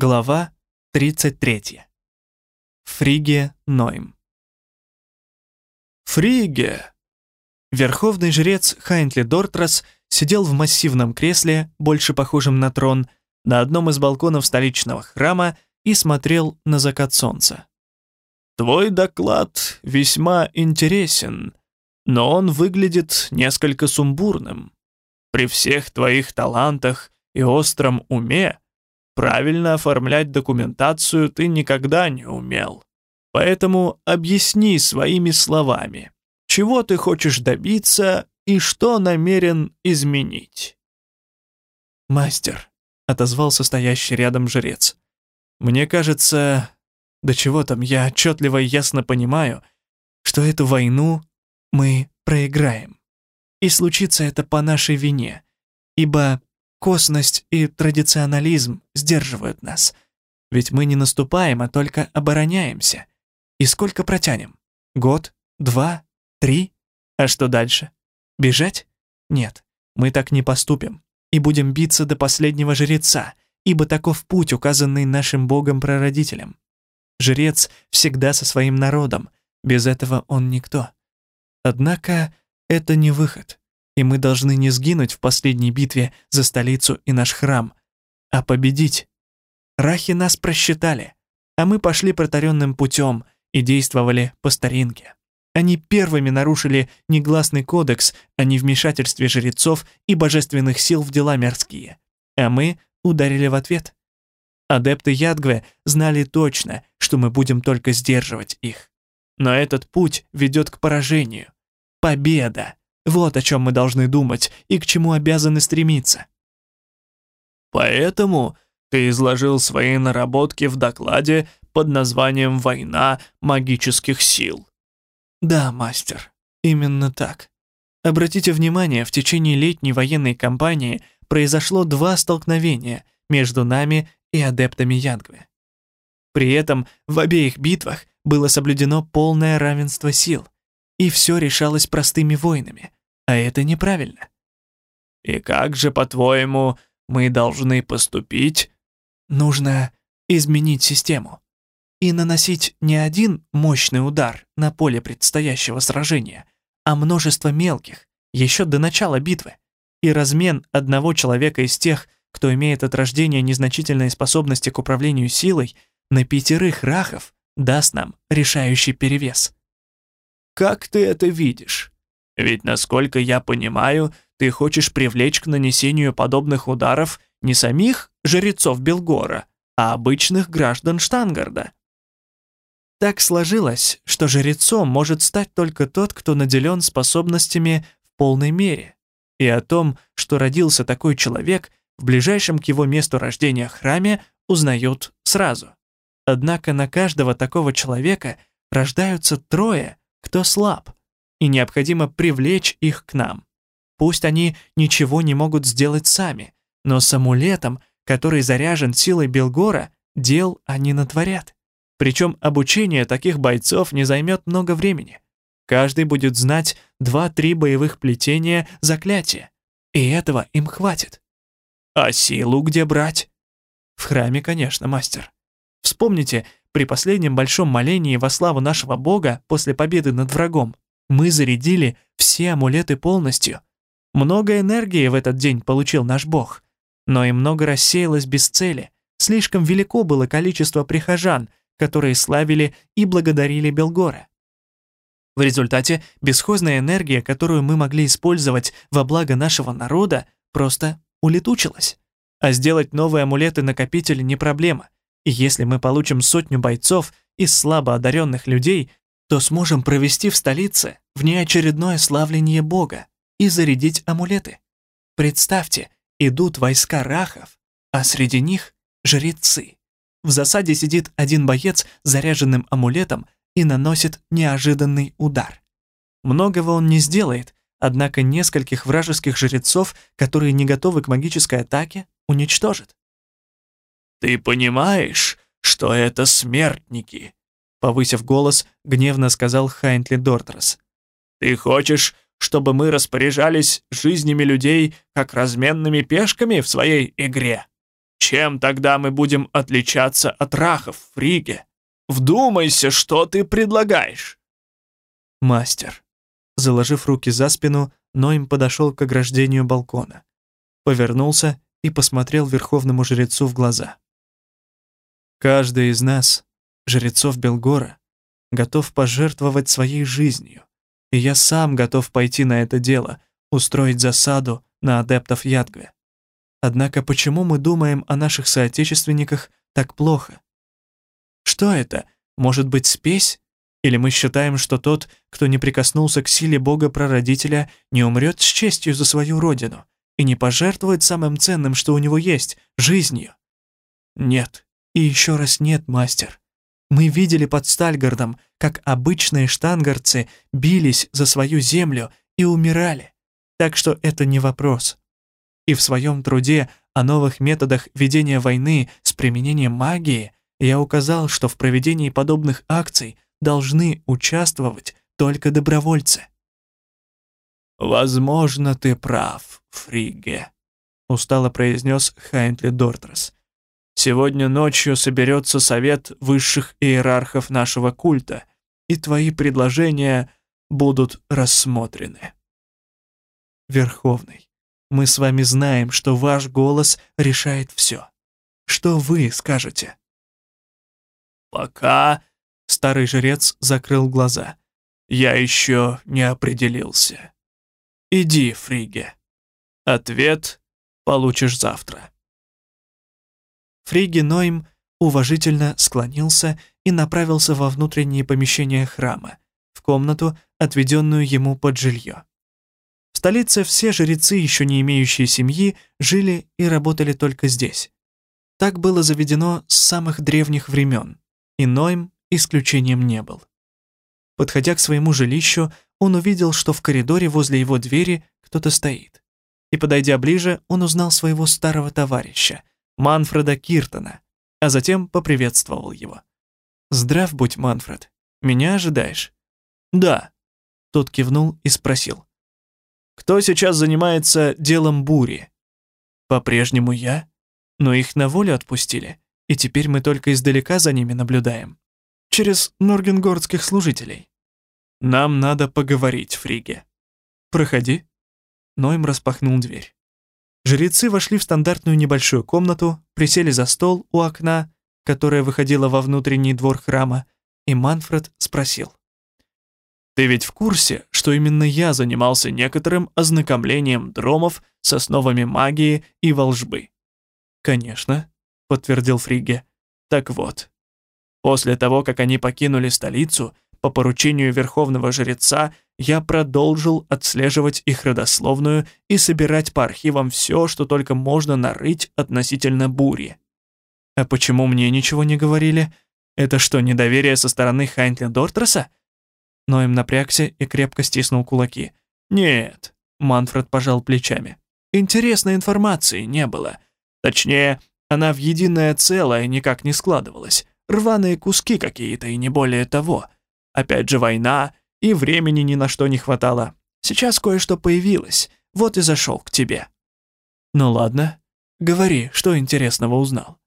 Глава 33. Фриге Нойм. Фриге! Верховный жрец Хайнтли Дортрас сидел в массивном кресле, больше похожем на трон, на одном из балконов столичного храма и смотрел на закат солнца. «Твой доклад весьма интересен, но он выглядит несколько сумбурным. При всех твоих талантах и остром уме правильно оформлять документацию ты никогда не умел. Поэтому объясни своими словами, чего ты хочешь добиться и что намерен изменить. «Мастер», — отозвался стоящий рядом жрец, — «мне кажется, до чего там я отчетливо и ясно понимаю, что эту войну мы проиграем. И случится это по нашей вине, ибо Косность и традиционализм сдерживают нас. Ведь мы не наступаем, а только обороняемся. И сколько протянем? Год? Два? Три? А что дальше? Бежать? Нет, мы так не поступим. И будем биться до последнего жреца, ибо таков путь, указанный нашим богом-прародителем. Жрец всегда со своим народом, без этого он никто. Однако это не выход и мы должны не сгинуть в последней битве за столицу и наш храм, а победить. Рахи нас просчитали, а мы пошли протаренным путем и действовали по старинке. Они первыми нарушили негласный кодекс о невмешательстве жрецов и божественных сил в дела мирские, а мы ударили в ответ. Адепты Ядгве знали точно, что мы будем только сдерживать их. Но этот путь ведет к поражению. Победа! Вот о чем мы должны думать и к чему обязаны стремиться. Поэтому ты изложил свои наработки в докладе под названием «Война магических сил». Да, мастер, именно так. Обратите внимание, в течение летней военной кампании произошло два столкновения между нами и адептами Янгве. При этом в обеих битвах было соблюдено полное равенство сил, и все решалось простыми войнами, а это неправильно. И как же, по-твоему, мы должны поступить? Нужно изменить систему и наносить не один мощный удар на поле предстоящего сражения, а множество мелких, еще до начала битвы, и размен одного человека из тех, кто имеет от рождения незначительные способности к управлению силой, на пятерых рахов даст нам решающий перевес. Как ты это видишь? Ведь, насколько я понимаю, ты хочешь привлечь к нанесению подобных ударов не самих жрецов Белгора, а обычных граждан Штангарда. Так сложилось, что жрецом может стать только тот, кто наделен способностями в полной мере. И о том, что родился такой человек, в ближайшем к его месту рождения храме узнают сразу. Однако на каждого такого человека рождаются трое, кто слаб, и необходимо привлечь их к нам. Пусть они ничего не могут сделать сами, но с амулетом, который заряжен силой Белгора, дел они натворят. Причем обучение таких бойцов не займет много времени. Каждый будет знать два-три боевых плетения заклятия, и этого им хватит. А силу где брать? В храме, конечно, мастер. Вспомните, при последнем большом молении во славу нашего бога после победы над врагом мы зарядили все амулеты полностью. Много энергии в этот день получил наш бог, но и много рассеялось без цели. Слишком велико было количество прихожан, которые славили и благодарили Белгора. В результате бесхозная энергия, которую мы могли использовать во благо нашего народа, просто улетучилась. А сделать новые амулеты-накопители не проблема. И если мы получим сотню бойцов из слабо одаренных людей, то сможем провести в столице внеочередное славление Бога и зарядить амулеты. Представьте, идут войска рахов, а среди них жрецы. В засаде сидит один боец с заряженным амулетом и наносит неожиданный удар. Многого он не сделает, однако нескольких вражеских жрецов, которые не готовы к магической атаке, уничтожит. «Ты понимаешь, что это смертники?» Повысив голос, гневно сказал Хайнтли Дортрас. «Ты хочешь, чтобы мы распоряжались жизнями людей как разменными пешками в своей игре? Чем тогда мы будем отличаться от рахов, Фриге? Вдумайся, что ты предлагаешь!» «Мастер». Заложив руки за спину, Ноем подошел к ограждению балкона. Повернулся и посмотрел верховному жрецу в глаза. «Каждый из нас, жрецов Белгора, готов пожертвовать своей жизнью, и я сам готов пойти на это дело, устроить засаду на адептов Ядгве. Однако почему мы думаем о наших соотечественниках так плохо? Что это? Может быть, спесь? Или мы считаем, что тот, кто не прикоснулся к силе Бога-прародителя, не умрет с честью за свою родину и не пожертвует самым ценным, что у него есть — жизнью? Нет. И еще раз нет, мастер. Мы видели под Стальгардом, как обычные штангарцы бились за свою землю и умирали. Так что это не вопрос. И в своем труде о новых методах ведения войны с применением магии я указал, что в проведении подобных акций должны участвовать только добровольцы. «Возможно, ты прав, Фриге», — устало произнес Хайнтли Дортрес. «Сегодня ночью соберется совет высших иерархов нашего культа, и твои предложения будут рассмотрены». Верховный, мы с вами знаем, что ваш голос решает все. Что вы скажете?» «Пока...» — старый жрец закрыл глаза. «Я еще не определился. Иди, Фриге. Ответ получишь завтра». Фриге Нойм уважительно склонился и направился во внутренние помещения храма, в комнату, отведенную ему под жилье. В столице все жрецы, еще не имеющие семьи, жили и работали только здесь. Так было заведено с самых древних времен, и Нойм исключением не был. Подходя к своему жилищу, он увидел, что в коридоре возле его двери кто-то стоит. И, подойдя ближе, он узнал своего старого товарища, Манфреда Киртона, а затем поприветствовал его. «Здрав будь, Манфред. Меня ожидаешь?» «Да». Тот кивнул и спросил. Кто сейчас занимается делом бури? По-прежнему я, но их на волю отпустили, и теперь мы только издалека за ними наблюдаем. Через норгенгордских служителей. Нам надо поговорить, Фриге. Проходи. Нойм распахнул дверь. Жрецы вошли в стандартную небольшую комнату, присели за стол у окна, которое выходило во внутренний двор храма, и Манфред спросил. Ты ведь в курсе, что именно я занимался некоторым ознакомлением дромов с основами магии и волжбы? Конечно, подтвердил Фриге. Так вот, после того, как они покинули столицу, по поручению верховного жреца я продолжил отслеживать их родословную и собирать по архивам все, что только можно нарыть относительно бури. А почему мне ничего не говорили? Это что, недоверие со стороны Хайнтли Дортреса? Ноем напрягся и крепко стиснул кулаки. «Нет», — Манфред пожал плечами. «Интересной информации не было. Точнее, она в единое целое никак не складывалась. Рваные куски какие-то и не более того. Опять же война, и времени ни на что не хватало. Сейчас кое-что появилось, вот и зашел к тебе». «Ну ладно, говори, что интересного узнал».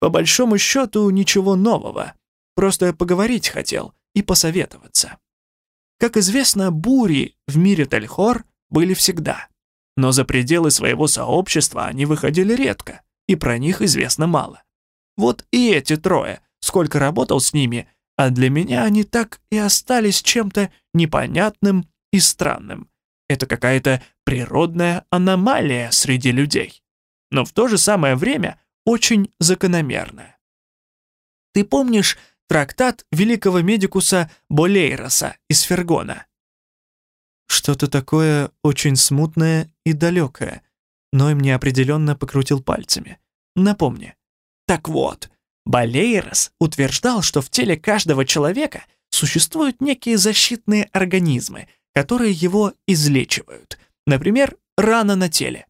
«По большому счету ничего нового. Просто поговорить хотел и посоветоваться». Как известно, бури в мире Тельхор были всегда. Но за пределы своего сообщества они выходили редко, и про них известно мало. Вот и эти трое, сколько работал с ними, а для меня они так и остались чем-то непонятным и странным. Это какая-то природная аномалия среди людей. Но в то же самое время очень закономерная. Ты помнишь трактат великого медикуса Болейроса из Фергона. Что-то такое очень смутное и далекое, но им неопределенно покрутил пальцами. Напомни. Так вот, Болейрос утверждал, что в теле каждого человека существуют некие защитные организмы, которые его излечивают. Например, рана на теле.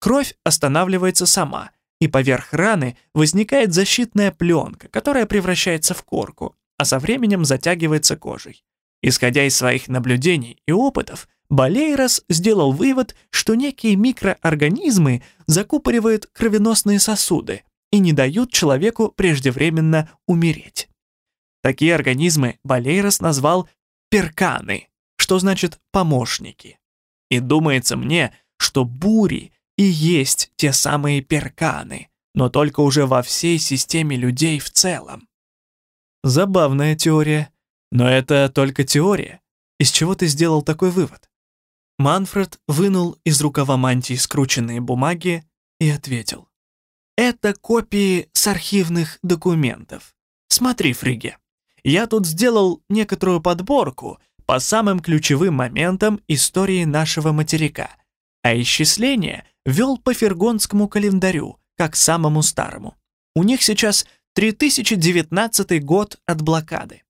Кровь останавливается сама, и поверх раны возникает защитная пленка, которая превращается в корку, а со временем затягивается кожей. Исходя из своих наблюдений и опытов, Балейрос сделал вывод, что некие микроорганизмы закупоривают кровеносные сосуды и не дают человеку преждевременно умереть. Такие организмы Валейрос назвал перканы, что значит «помощники». И думается мне, что бури и есть те самые перканы, но только уже во всей системе людей в целом. Забавная теория, но это только теория. Из чего ты сделал такой вывод? Манфред вынул из рукава мантии скрученные бумаги и ответил. «Это копии с архивных документов. Смотри, Фриге, я тут сделал некоторую подборку по самым ключевым моментам истории нашего материка, а исчисление вел по фергонскому календарю, как самому старому. У них сейчас 3019 год от блокады.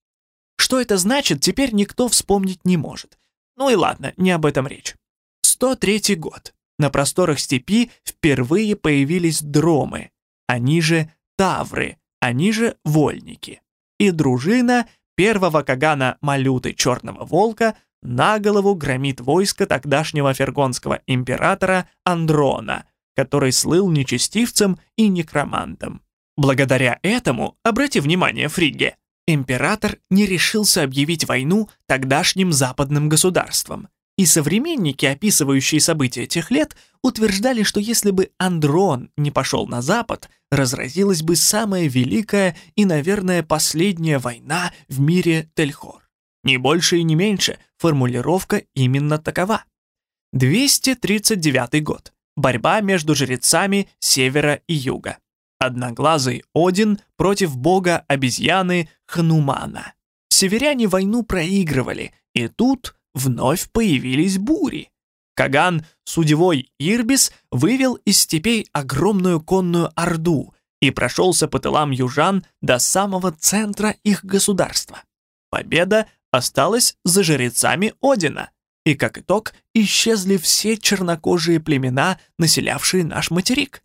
Что это значит, теперь никто вспомнить не может. Ну и ладно, не об этом речь. 103 год. На просторах степи впервые появились дромы, они же тавры, они же вольники. И дружина первого кагана Малюты Черного Волка на голову громит войско тогдашнего фергонского императора Андрона, который слыл нечестивцем и некромантом. Благодаря этому, обрати внимание, Фриге, император не решился объявить войну тогдашним западным государствам. И современники, описывающие события тех лет, утверждали, что если бы Андрон не пошел на запад, разразилась бы самая великая и, наверное, последняя война в мире Тельхор. Не больше и не меньше, формулировка именно такова. 239 год. Борьба между жрецами севера и юга. Одноглазый Один против бога обезьяны Хнумана. Северяне войну проигрывали, и тут вновь появились бури. Каган Судевой Ирбис вывел из степей огромную конную орду и прошелся по тылам южан до самого центра их государства. Победа осталась за жрецами Одина, и как итог исчезли все чернокожие племена, населявшие наш материк.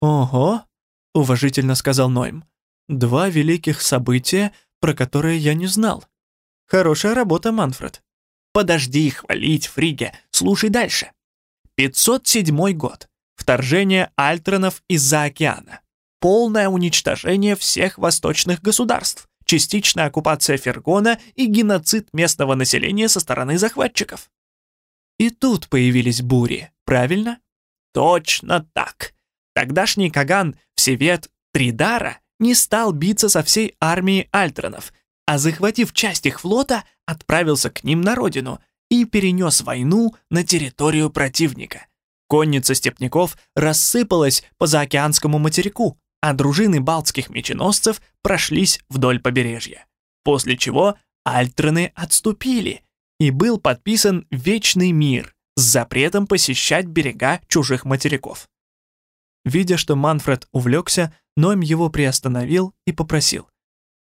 «Ого!» — уважительно сказал Нойм. «Два великих события, про которые я не знал. Хорошая работа, Манфред». «Подожди хвалить, Фриге, слушай дальше. 507 год. Вторжение альтронов из-за океана. Полное уничтожение всех восточных государств. Частичная оккупация Фергона и геноцид местного населения со стороны захватчиков. И тут появились бури, правильно? Точно так. Тогдашний Каган Всевет Тридара не стал биться со всей армией альтронов, а захватив часть их флота, отправился к ним на родину и перенес войну на территорию противника. Конница степняков рассыпалась по заокеанскому материку, а дружины балтских меченосцев прошлись вдоль побережья. После чего альтроны отступили, и был подписан Вечный мир с запретом посещать берега чужих материков. Видя, что Манфред увлекся, Нойм его приостановил и попросил.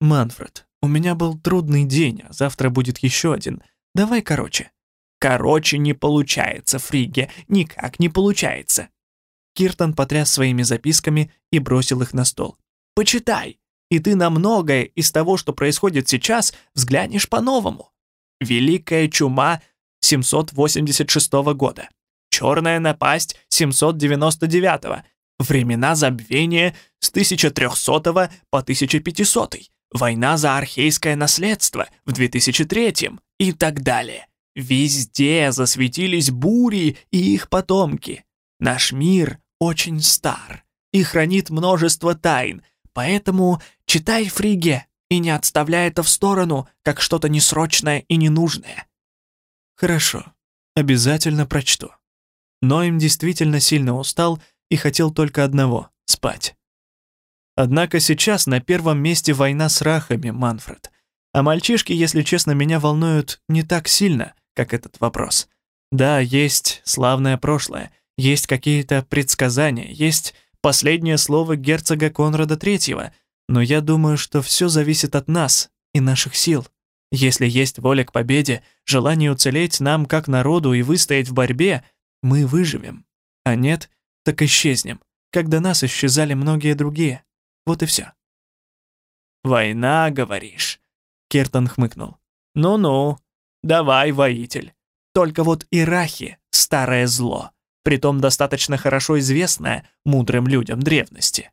«Манфред, у меня был трудный день, а завтра будет еще один. Давай короче». «Короче не получается, Фриге, никак не получается». Киртон потряс своими записками и бросил их на стол. «Почитай, и ты на многое из того, что происходит сейчас, взглянешь по-новому. Великая чума 786 года, черная напасть 799 времена забвения с 1300 по 1500, война за архейское наследство в 2003 и так далее. Везде засветились бури и их потомки. Наш мир очень стар и хранит множество тайн, поэтому читай Фриге и не отставляй это в сторону, как что-то несрочное и ненужное. Хорошо, обязательно прочту. Но им действительно сильно устал и хотел только одного — спать. Однако сейчас на первом месте война с рахами, Манфред. А мальчишки, если честно, меня волнуют не так сильно, как этот вопрос. Да, есть славное прошлое, есть какие-то предсказания, есть последнее слово герцога Конрада III, но я думаю, что все зависит от нас и наших сил. Если есть воля к победе, желание уцелеть нам как народу и выстоять в борьбе, мы выживем. А нет — так исчезнем, когда нас исчезали многие другие. Вот и все. «Война, говоришь?» Кертон хмыкнул. «Ну-ну, давай, воитель. Только вот Ирахи — старое зло. притом достаточно хорошо известная мудрым людям древности.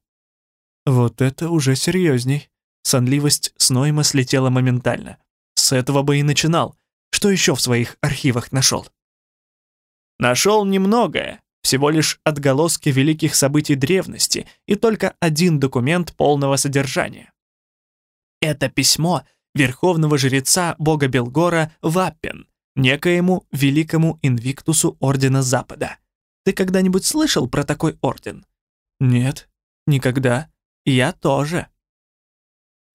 Вот это уже серьезней. Сонливость с Нойма слетела моментально. С этого бы и начинал. Что еще в своих архивах нашел? Нашел немногое, всего лишь отголоски великих событий древности и только один документ полного содержания. Это письмо верховного жреца бога Белгора Ваппен, некоему великому инвиктусу Ордена Запада. Ты когда-нибудь слышал про такой орден? Нет, никогда. Я тоже.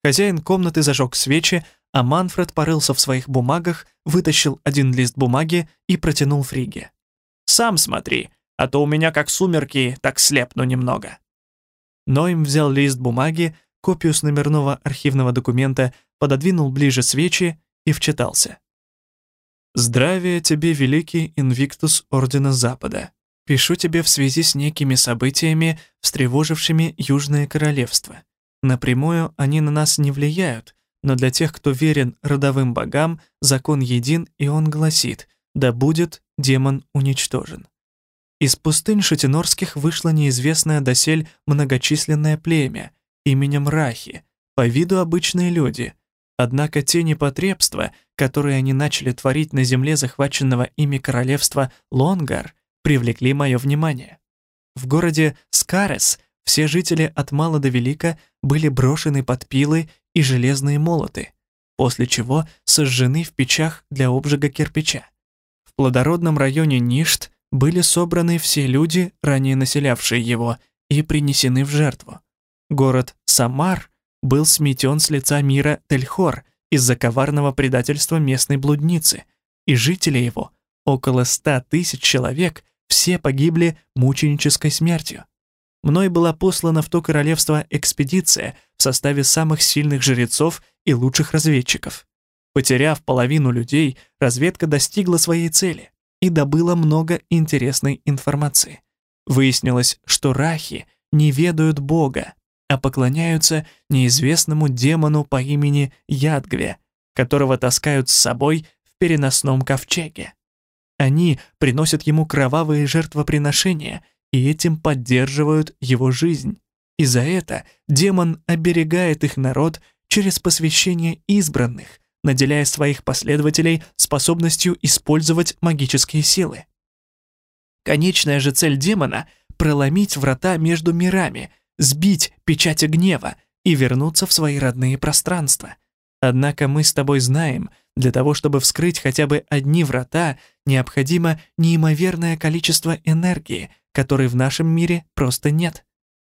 Хозяин комнаты зажег свечи, а Манфред порылся в своих бумагах, вытащил один лист бумаги и протянул Фриге. «Сам смотри, а то у меня как сумерки, так слепну немного». Нойм взял лист бумаги, копию с номерного архивного документа, пододвинул ближе свечи и вчитался. «Здравия тебе, великий инвиктус Ордена Запада. Пишу тебе в связи с некими событиями, встревожившими Южное Королевство. Напрямую они на нас не влияют, но для тех, кто верен родовым богам, закон един, и он гласит «Да будет демон уничтожен». Из пустынь шатинорских вышло неизвестное досель многочисленное племя именем Рахи, по виду обычные люди — Однако те непотребства, которые они начали творить на земле захваченного ими королевства Лонгар, привлекли мое внимание. В городе Скарес все жители от мала до велика были брошены под пилы и железные молоты, после чего сожжены в печах для обжига кирпича. В плодородном районе Ништ были собраны все люди, ранее населявшие его, и принесены в жертву. Город Самар — был сметен с лица мира Тельхор из-за коварного предательства местной блудницы, и жители его, около ста тысяч человек, все погибли мученической смертью. Мной была послана в то королевство экспедиция в составе самых сильных жрецов и лучших разведчиков. Потеряв половину людей, разведка достигла своей цели и добыла много интересной информации. Выяснилось, что рахи не ведают Бога, а поклоняются неизвестному демону по имени Ядгве, которого таскают с собой в переносном ковчеге. Они приносят ему кровавые жертвоприношения и этим поддерживают его жизнь. И за это демон оберегает их народ через посвящение избранных, наделяя своих последователей способностью использовать магические силы. Конечная же цель демона — проломить врата между мирами — сбить печати гнева и вернуться в свои родные пространства. Однако мы с тобой знаем, для того, чтобы вскрыть хотя бы одни врата, необходимо неимоверное количество энергии, которой в нашем мире просто нет.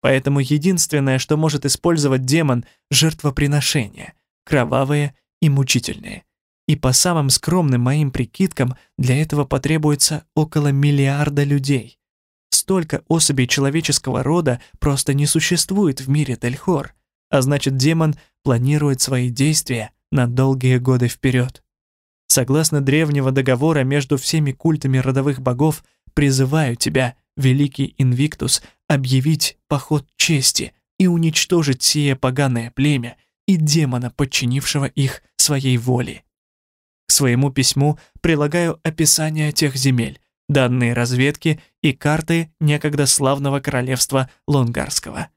Поэтому единственное, что может использовать демон — жертвоприношение, кровавые и мучительные. И по самым скромным моим прикидкам, для этого потребуется около миллиарда людей. Столько особей человеческого рода просто не существует в мире Тельхор, а значит демон планирует свои действия на долгие годы вперед. Согласно древнего договора между всеми культами родовых богов, призываю тебя, великий Инвиктус, объявить поход чести и уничтожить сие поганое племя и демона, подчинившего их своей воле. К своему письму прилагаю описание тех земель, данные разведки и карты некогда славного королевства Лонгарского.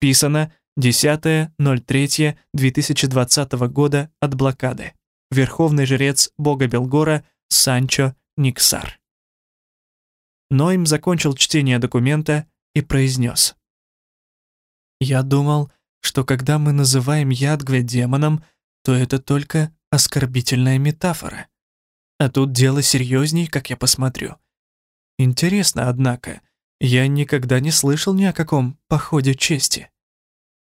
Писано 10.03.2020 года от блокады. Верховный жрец бога Белгора Санчо Никсар. Нойм закончил чтение документа и произнес. «Я думал, что когда мы называем Ядгве демоном, то это только оскорбительная метафора. А тут дело серьезней, как я посмотрю. Интересно, однако, я никогда не слышал ни о каком походе чести.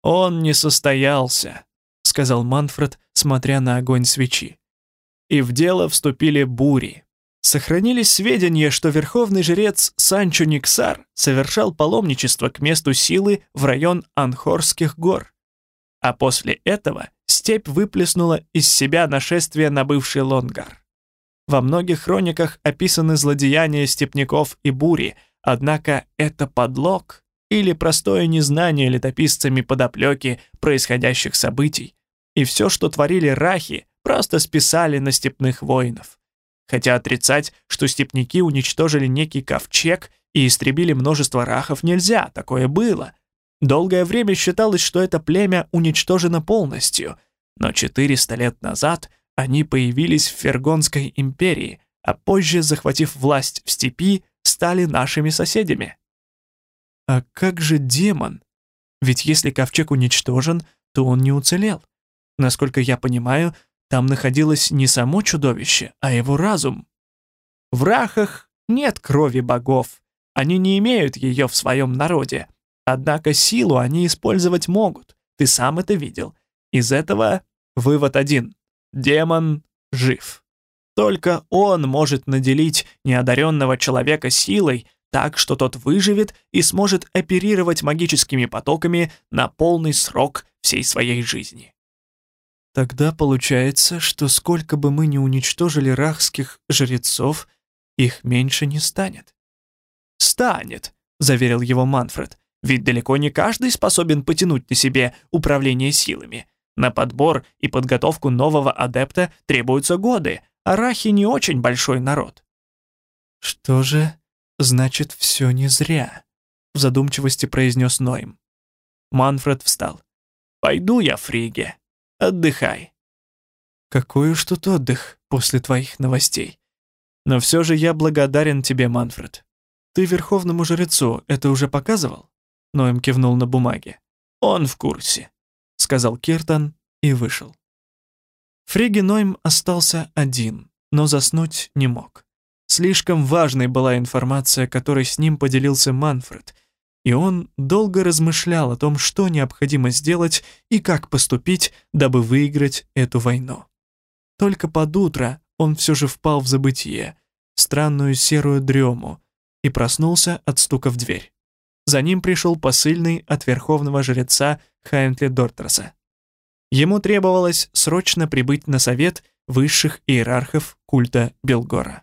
«Он не состоялся», — сказал Манфред, смотря на огонь свечи. И в дело вступили бури. Сохранились сведения, что верховный жрец Санчо Никсар совершал паломничество к месту силы в район Анхорских гор. А после этого степь выплеснула из себя нашествие на бывший Лонгар. Во многих хрониках описаны злодеяния степняков и бури, однако это подлог или простое незнание летописцами подоплеки происходящих событий. И все, что творили рахи, просто списали на степных воинов. Хотя отрицать, что степняки уничтожили некий ковчег и истребили множество рахов нельзя, такое было. Долгое время считалось, что это племя уничтожено полностью, но 400 лет назад они появились в Фергонской империи, а позже, захватив власть в степи, стали нашими соседями. А как же демон? Ведь если ковчег уничтожен, то он не уцелел. Насколько я понимаю, там находилось не само чудовище, а его разум. В рахах нет крови богов. Они не имеют ее в своем народе. Однако силу они использовать могут. Ты сам это видел. Из этого вывод один. Демон жив. Только он может наделить неодаренного человека силой, так что тот выживет и сможет оперировать магическими потоками на полный срок всей своей жизни. Тогда получается, что сколько бы мы ни уничтожили рахских жрецов, их меньше не станет. «Станет», — заверил его Манфред, «ведь далеко не каждый способен потянуть на себе управление силами. На подбор и подготовку нового адепта требуются годы, а рахи не очень большой народ». «Что же, значит, все не зря», — в задумчивости произнес Ноем. Манфред встал. «Пойду я, Фриге. Отдыхай». «Какой уж тут отдых после твоих новостей. Но все же я благодарен тебе, Манфред. Ты верховному жрецу это уже показывал?» Ноем кивнул на бумаге. «Он в курсе», — сказал Киртан и вышел. Фриги Нойм остался один, но заснуть не мог. Слишком важной была информация, которой с ним поделился Манфред — и он долго размышлял о том, что необходимо сделать и как поступить, дабы выиграть эту войну. Только под утро он все же впал в забытие, странную серую дрему, и проснулся от стука в дверь. За ним пришел посыльный от верховного жреца Хайнтли Дортраса. Ему требовалось срочно прибыть на совет высших иерархов культа Белгора.